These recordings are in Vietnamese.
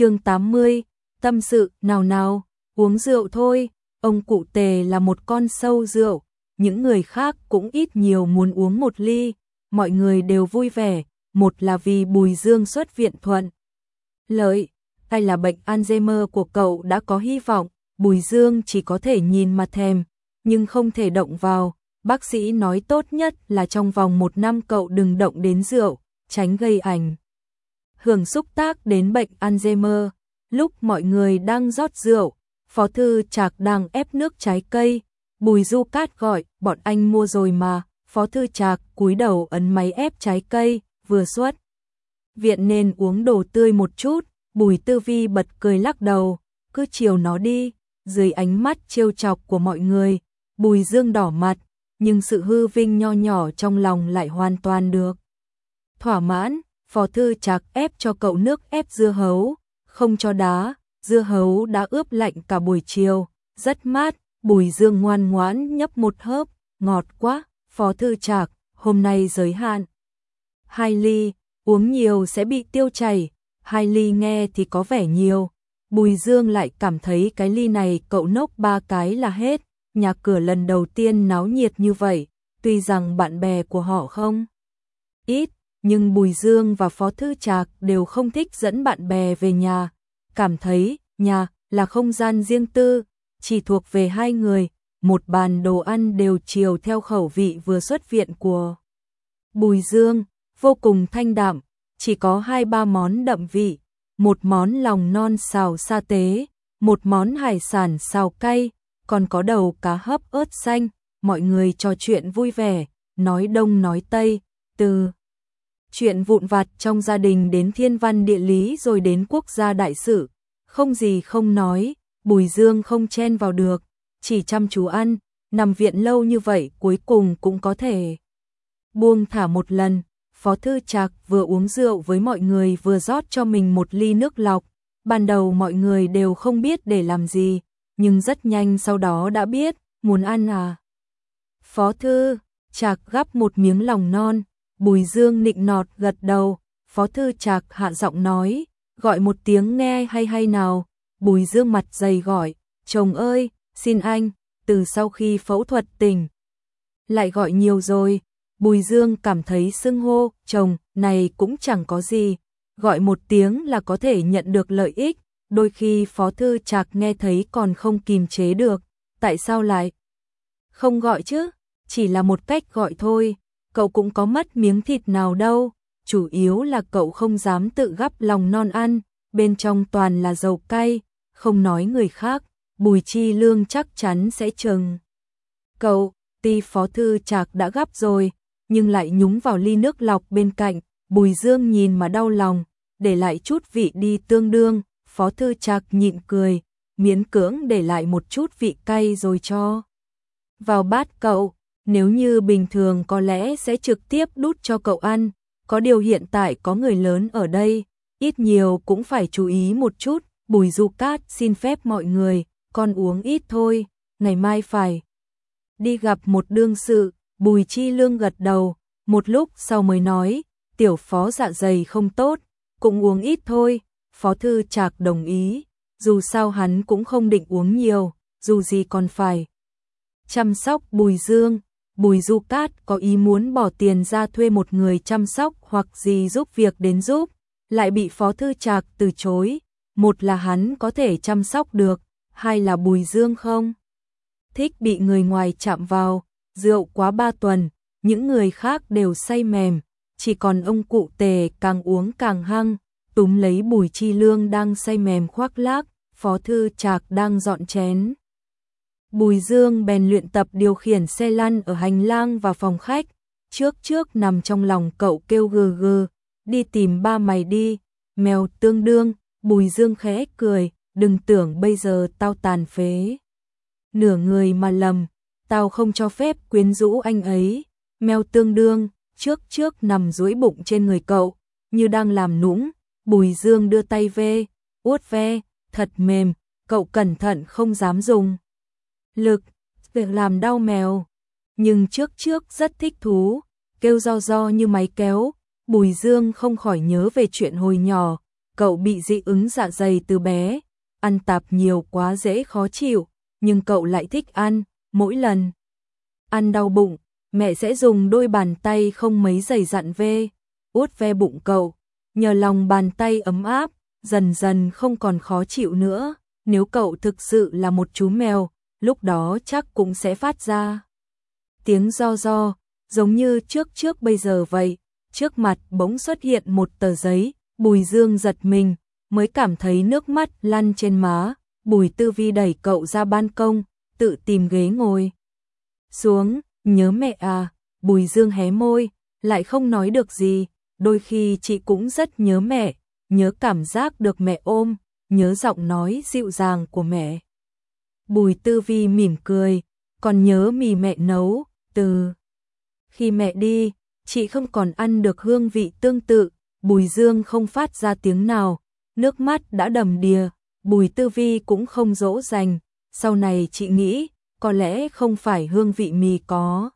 chương 80, tâm sự, nào nào, uống rượu thôi, ông cụ tề là một con sâu rượu, những người khác cũng ít nhiều muốn uống một ly, mọi người đều vui vẻ, một là vì Bùi Dương xuất viện thuận. Lợi, hay là bệnh Alzheimer của cậu đã có hy vọng, Bùi Dương chỉ có thể nhìn mà thèm, nhưng không thể động vào, bác sĩ nói tốt nhất là trong vòng một năm cậu đừng động đến rượu, tránh gây ảnh. Hưởng xúc tác đến bệnh Alzheimer, lúc mọi người đang rót rượu, Phó Thư Trạc đang ép nước trái cây, Bùi Du Cát gọi, bọn anh mua rồi mà, Phó Thư Trạc cúi đầu ấn máy ép trái cây, vừa xuất. Viện nên uống đồ tươi một chút, Bùi Tư Vi bật cười lắc đầu, cứ chiều nó đi, dưới ánh mắt trêu chọc của mọi người, Bùi Dương đỏ mặt, nhưng sự hư vinh nho nhỏ trong lòng lại hoàn toàn được. Thỏa mãn, Phó Thư chạc ép cho cậu nước ép dưa hấu, không cho đá, dưa hấu đã ướp lạnh cả buổi chiều, rất mát, Bùi Dương ngoan ngoãn nhấp một hớp, ngọt quá, Phó Thư chạc, hôm nay giới hạn. Hai ly, uống nhiều sẽ bị tiêu chảy, hai ly nghe thì có vẻ nhiều. Bùi Dương lại cảm thấy cái ly này cậu nốc ba cái là hết, nhà cửa lần đầu tiên náo nhiệt như vậy, tuy rằng bạn bè của họ không? Ít, nhưng Bùi Dương và Phó Thư Trạc đều không thích dẫn bạn bè về nhà, cảm thấy nhà là không gian riêng tư, chỉ thuộc về hai người, một bàn đồ ăn đều chiều theo khẩu vị vừa xuất viện của Bùi Dương, vô cùng thanh đạm, chỉ có hai ba món đậm vị, một món lòng non xào sa tế, một món hải sản xào cay, còn có đầu cá hấp ớt xanh, mọi người trò chuyện vui vẻ, nói đông nói tây, từ chuyện vụn vặt trong gia đình đến thiên văn địa lý rồi đến quốc gia đại sự, không gì không nói, Bùi Dương không chen vào được, chỉ chăm chú ăn, nằm viện lâu như vậy cuối cùng cũng có thể buông thả một lần. Phó Thư Trạc vừa uống rượu với mọi người vừa rót cho mình một ly nước lọc. Ban đầu mọi người đều không biết để làm gì, nhưng rất nhanh sau đó đã biết, muốn ăn à. Phó Thư, Trạc gắp một miếng lòng non, Bùi Dương nịnh nọt gật đầu, Phó Thư Trạc hạ giọng nói, gọi một tiếng nghe hay hay nào, Bùi Dương mặt dày gọi, chồng ơi, xin anh, từ sau khi phẫu thuật tỉnh. Lại gọi nhiều rồi, Bùi Dương cảm thấy xưng hô, chồng, này cũng chẳng có gì, gọi một tiếng là có thể nhận được lợi ích, đôi khi Phó Thư Trạc nghe thấy còn không kìm chế được, tại sao lại không gọi chứ, chỉ là một cách gọi thôi, cậu cũng có mất miếng thịt nào đâu, chủ yếu là cậu không dám tự gắp lòng non ăn, bên trong toàn là dầu cay, không nói người khác, Bùi Chi Lương chắc chắn sẽ chừng. Cậu, ti phó thư Trạc đã gắp rồi, nhưng lại nhúng vào ly nước lọc bên cạnh, Bùi Dương nhìn mà đau lòng, để lại chút vị đi tương đương, phó thư Trạc nhịn cười, miễn cưỡng để lại một chút vị cay rồi cho. Vào bát cậu, nếu như bình thường có lẽ sẽ trực tiếp đút cho cậu ăn, có điều hiện tại có người lớn ở đây, ít nhiều cũng phải chú ý một chút, Bùi Du Cát xin phép mọi người, con uống ít thôi, ngày mai phải. Đi gặp một đương sự, Bùi Chi Lương gật đầu, một lúc sau mới nói, tiểu phó dạ dày không tốt, cũng uống ít thôi, phó thư Trạc đồng ý, dù sao hắn cũng không định uống nhiều, dù gì còn phải. Chăm sóc Bùi Dương, Bùi Du Cát có ý muốn bỏ tiền ra thuê một người chăm sóc hoặc gì giúp việc đến giúp, lại bị phó thư Trạc từ chối, một là hắn có thể chăm sóc được, hai là Bùi Dương không thích bị người ngoài chạm vào, rượu quá ba tuần, những người khác đều say mềm, chỉ còn ông cụ tề càng uống càng hăng, túm lấy Bùi Chi Lương đang say mềm khoác lác, Phó Thư Trạc đang dọn chén. Bùi Dương bèn luyện tập điều khiển xe lăn ở hành lang và phòng khách, trước trước nằm trong lòng cậu kêu gừ gừ, đi tìm ba mày đi, mèo tương đương, Bùi Dương khẽ cười, đừng tưởng bây giờ tao tàn phế. Nửa người mà lầm, tao không cho phép quyến rũ anh ấy. Mèo tương đương, trước trước nằm duỗi bụng trên người cậu, như đang làm nũng. Bùi Dương đưa tay về, uốt ve, thật mềm, cậu cẩn thận không dám dùng. Lực, việc làm đau mèo. Nhưng trước trước rất thích thú, kêu do do như máy kéo. Bùi Dương không khỏi nhớ về chuyện hồi nhỏ, cậu bị dị ứng dạ dày từ bé, ăn tạp nhiều quá dễ khó chịu, nhưng cậu lại thích ăn, mỗi lần. Ăn đau bụng, mẹ sẽ dùng đôi bàn tay không mấy dày dặn ve, út ve bụng cậu, nhờ lòng bàn tay ấm áp, dần dần không còn khó chịu nữa, nếu cậu thực sự là một chú mèo, lúc đó chắc cũng sẽ phát ra tiếng do do, giống như trước trước bây giờ vậy. Trước mặt bỗng xuất hiện một tờ giấy, Bùi Dương giật mình, mới cảm thấy nước mắt lăn trên má, Bùi Tư Vi đẩy cậu ra ban công, tự tìm ghế ngồi. Xuống, nhớ mẹ à, Bùi Dương hé môi, lại không nói được gì, đôi khi chị cũng rất nhớ mẹ, nhớ cảm giác được mẹ ôm, nhớ giọng nói dịu dàng của mẹ. Bùi Tư Vi mỉm cười, còn nhớ mì mẹ nấu, từ. Khi mẹ đi, chị không còn ăn được hương vị tương tự, Bùi Dương không phát ra tiếng nào, nước mắt đã đầm đìa, Bùi Tư Vi cũng không dỗ dành, sau này chị nghĩ, có lẽ không phải hương vị mì có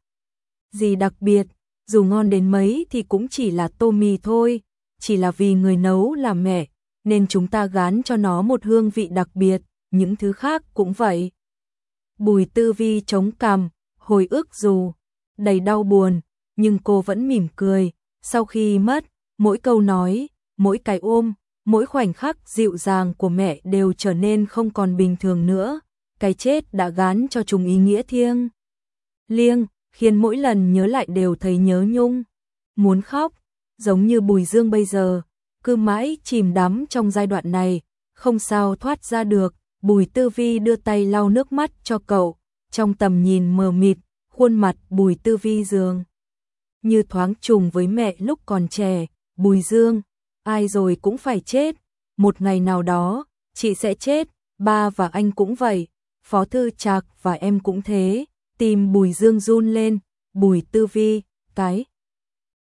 gì đặc biệt, dù ngon đến mấy thì cũng chỉ là tô mì thôi, chỉ là vì người nấu là mẹ, nên chúng ta gán cho nó một hương vị đặc biệt, những thứ khác cũng vậy. Bùi Tư Vi chống cằm, hồi ức dù đầy đau buồn, nhưng cô vẫn mỉm cười, sau khi mất, mỗi câu nói, mỗi cái ôm, mỗi khoảnh khắc dịu dàng của mẹ đều trở nên không còn bình thường nữa, cái chết đã gán cho chúng ý nghĩa thiêng. Liêng, khiến mỗi lần nhớ lại đều thấy nhớ nhung, muốn khóc, giống như Bùi Dương bây giờ, cứ mãi chìm đắm trong giai đoạn này, không sao thoát ra được, Bùi Tư Vi đưa tay lau nước mắt cho cậu, trong tầm nhìn mờ mịt, khuôn mặt Bùi Tư Vi dường như thoáng trùng với mẹ lúc còn trẻ, Bùi Dương, ai rồi cũng phải chết, một ngày nào đó, chị sẽ chết, ba và anh cũng vậy, Phó Thư Trạc và em cũng thế, tìm Bùi Dương run lên, Bùi Tư Vi, cái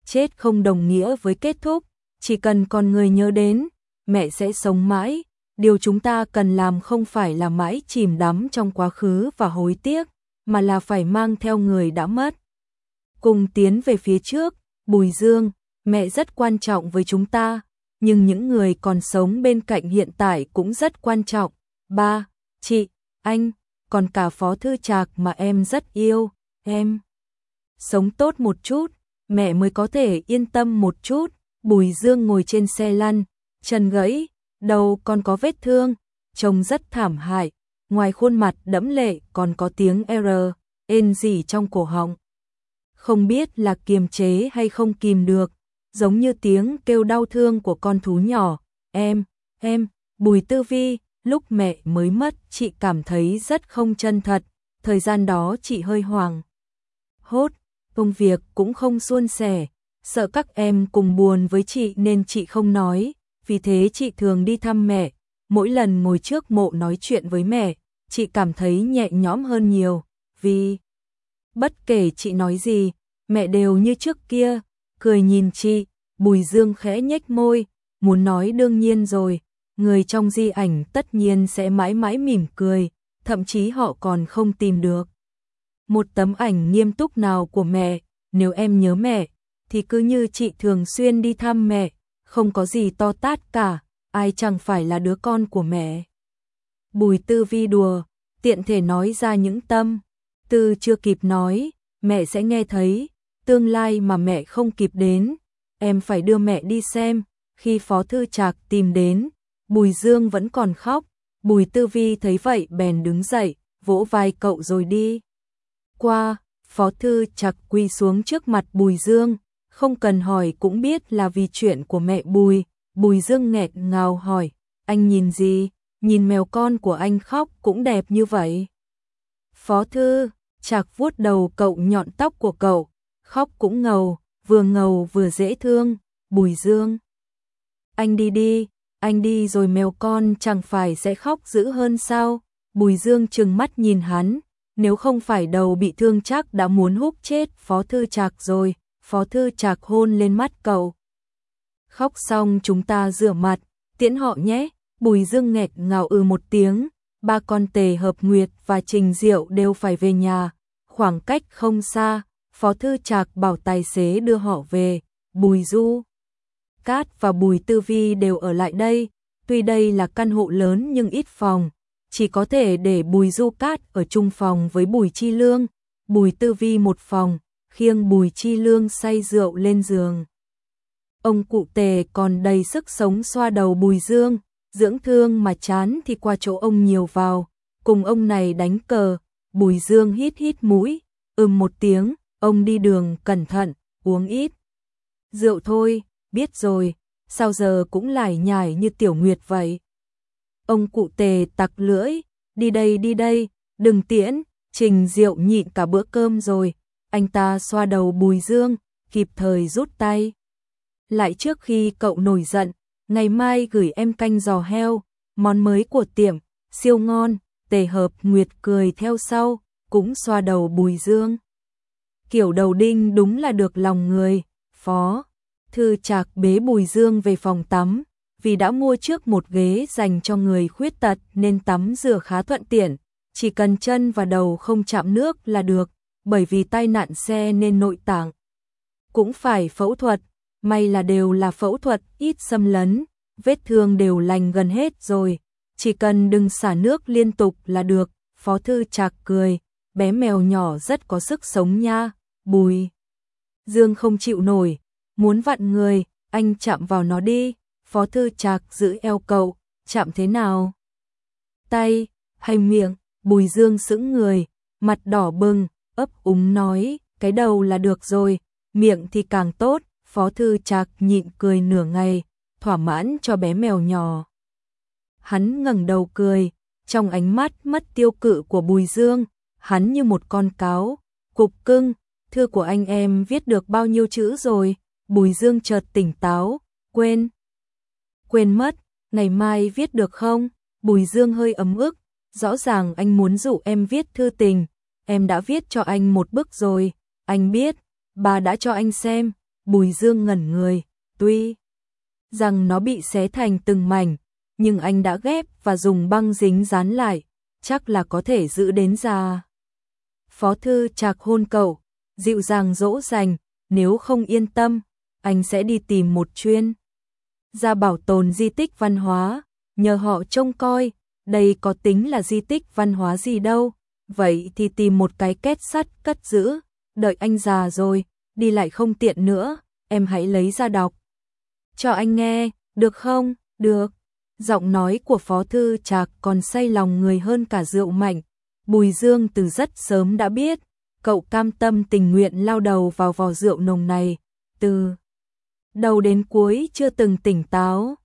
chết không đồng nghĩa với kết thúc, chỉ cần con người nhớ đến, mẹ sẽ sống mãi, điều chúng ta cần làm không phải là mãi chìm đắm trong quá khứ và hối tiếc, mà là phải mang theo người đã mất. Cùng tiến về phía trước, Bùi Dương, mẹ rất quan trọng với chúng ta, nhưng những người còn sống bên cạnh hiện tại cũng rất quan trọng. Ba, chị, anh, còn cả phó thư trạc mà em rất yêu, em. Sống tốt một chút, mẹ mới có thể yên tâm một chút. Bùi Dương ngồi trên xe lăn, chân gãy, đầu còn có vết thương, trông rất thảm hại, ngoài khuôn mặt đẫm lệ còn có tiếng R, ên gì trong cổ họng. Không biết là kiềm chế hay không kìm được, giống như tiếng kêu đau thương của con thú nhỏ. Em, em, Bùi Tư Vi, lúc mẹ mới mất chị cảm thấy rất không chân thật, thời gian đó chị hơi hoàng. Hốt, công việc cũng không suôn sẻ, sợ các em cùng buồn với chị nên chị không nói, vì thế chị thường đi thăm mẹ, mỗi lần ngồi trước mộ nói chuyện với mẹ, chị cảm thấy nhẹ nhõm hơn nhiều, vì bất kể chị nói gì, mẹ đều như trước kia, cười nhìn chị, Bùi Dương khẽ nhếch môi, muốn nói đương nhiên rồi, người trong di ảnh tất nhiên sẽ mãi mãi mỉm cười, thậm chí họ còn không tìm được. Một tấm ảnh nghiêm túc nào của mẹ, nếu em nhớ mẹ, thì cứ như chị thường xuyên đi thăm mẹ, không có gì to tát cả, ai chẳng phải là đứa con của mẹ. Bùi tư vi đùa, tiện thể nói ra những tâm, tư chưa kịp nói, mẹ sẽ nghe thấy, tương lai mà mẹ không kịp đến, em phải đưa mẹ đi xem, khi Phó Thư Trạc tìm đến, Bùi Dương vẫn còn khóc, Bùi Tư Vi thấy vậy bèn đứng dậy, vỗ vai cậu rồi đi. Qua, Phó Thư Trạc quỳ xuống trước mặt Bùi Dương, không cần hỏi cũng biết là vì chuyện của mẹ Bùi, Bùi Dương nghẹt ngào hỏi, anh nhìn gì, nhìn mèo con của anh khóc cũng đẹp như vậy. Phó Thư, Trạc vuốt đầu cậu nhọn tóc của cậu, khóc cũng ngầu, vừa ngầu vừa dễ thương, Bùi Dương. Anh đi đi, anh đi rồi mèo con chẳng phải sẽ khóc dữ hơn sao? Bùi Dương trừng mắt nhìn hắn, nếu không phải đầu bị thương chắc đã muốn húc chết Phó Thư Trạc rồi, Phó Thư Trạc hôn lên mắt cậu. Khóc xong chúng ta rửa mặt, tiễn họ nhé, Bùi Dương nghẹt ngào ư một tiếng, ba con tề hợp nguyệt và trình diệu đều phải về nhà, khoảng cách không xa, Phó Thư Trạc bảo tài xế đưa họ về, Bùi Du. Cát và Bùi Tư Vi đều ở lại đây, Tuy đây là căn hộ lớn nhưng ít phòng, chỉ có thể để Bùi Du Cát ở chung phòng với Bùi Chi Lương, Bùi Tư Vi một phòng, khiêng Bùi Chi Lương say rượu lên giường. Ông cụ tề còn đầy sức sống xoa đầu Bùi Dương, dưỡng thương mà chán thì qua chỗ ông nhiều vào, cùng ông này đánh cờ, Bùi Dương hít hít mũi, ừm một tiếng, ông đi đường cẩn thận, uống ít. Rượu thôi, biết rồi, sao giờ cũng lải nhải như tiểu nguyệt vậy. Ông cụ tề tặc lưỡi, đi đây đi đây, đừng tiễn, trình rượu nhịn cả bữa cơm rồi, anh ta xoa đầu bùi dương, kịp thời rút tay. Lại trước khi cậu nổi giận, ngày mai gửi em canh giò heo, món mới của tiệm, siêu ngon, tề hợp nguyệt cười theo sau, cũng xoa đầu bùi dương. Kiểu đầu đinh đúng là được lòng người, phó. Thư chạc bế Bùi Dương về phòng tắm, vì đã mua trước một ghế dành cho người khuyết tật nên tắm rửa khá thuận tiện, chỉ cần chân và đầu không chạm nước là được, bởi vì tai nạn xe nên nội tạng. Cũng phải phẫu thuật, may là đều là phẫu thuật ít xâm lấn, vết thương đều lành gần hết rồi, chỉ cần đừng xả nước liên tục là được, Phó Thư Trạc cười, bé mèo nhỏ rất có sức sống nha, Bùi. Dương không chịu nổi, muốn vặn người, anh chạm vào nó đi, phó thư trạc giữ eo cậu, chạm thế nào? Tay, hay miệng, bùi dương sững người, mặt đỏ bừng, ấp úng nói, cái đầu là được rồi, miệng thì càng tốt, phó thư chạc nhịn cười nửa ngày, thỏa mãn cho bé mèo nhỏ. Hắn ngẩng đầu cười, trong ánh mắt mất tiêu cự của bùi dương, hắn như một con cáo, cục cưng, thư của anh em viết được bao nhiêu chữ rồi, Bùi Dương chợt tỉnh táo, quên. Quên mất, ngày mai viết được không? Bùi Dương hơi ấm ức, rõ ràng anh muốn dụ em viết thư tình, em đã viết cho anh một bức rồi, anh biết, bà đã cho anh xem, Bùi Dương ngẩn người, tuy rằng nó bị xé thành từng mảnh, nhưng anh đã ghép và dùng băng dính dán lại, chắc là có thể giữ đến già. Phó thư chạc hôn cậu, dịu dàng dỗ dành, nếu không yên tâm, anh sẽ đi tìm một chuyên gia bảo tồn di tích văn hóa, nhờ họ trông coi, đây có tính là di tích văn hóa gì đâu, vậy thì tìm một cái kết sắt cất giữ, đợi anh già rồi, đi lại không tiện nữa, em hãy lấy ra đọc. Cho anh nghe, được không? Được. Giọng nói của Phó Thư Trạc còn say lòng người hơn cả rượu mạnh. Bùi Dương từ rất sớm đã biết, cậu cam tâm tình nguyện lao đầu vào vò rượu nồng này, từ đầu đến cuối chưa từng tỉnh táo.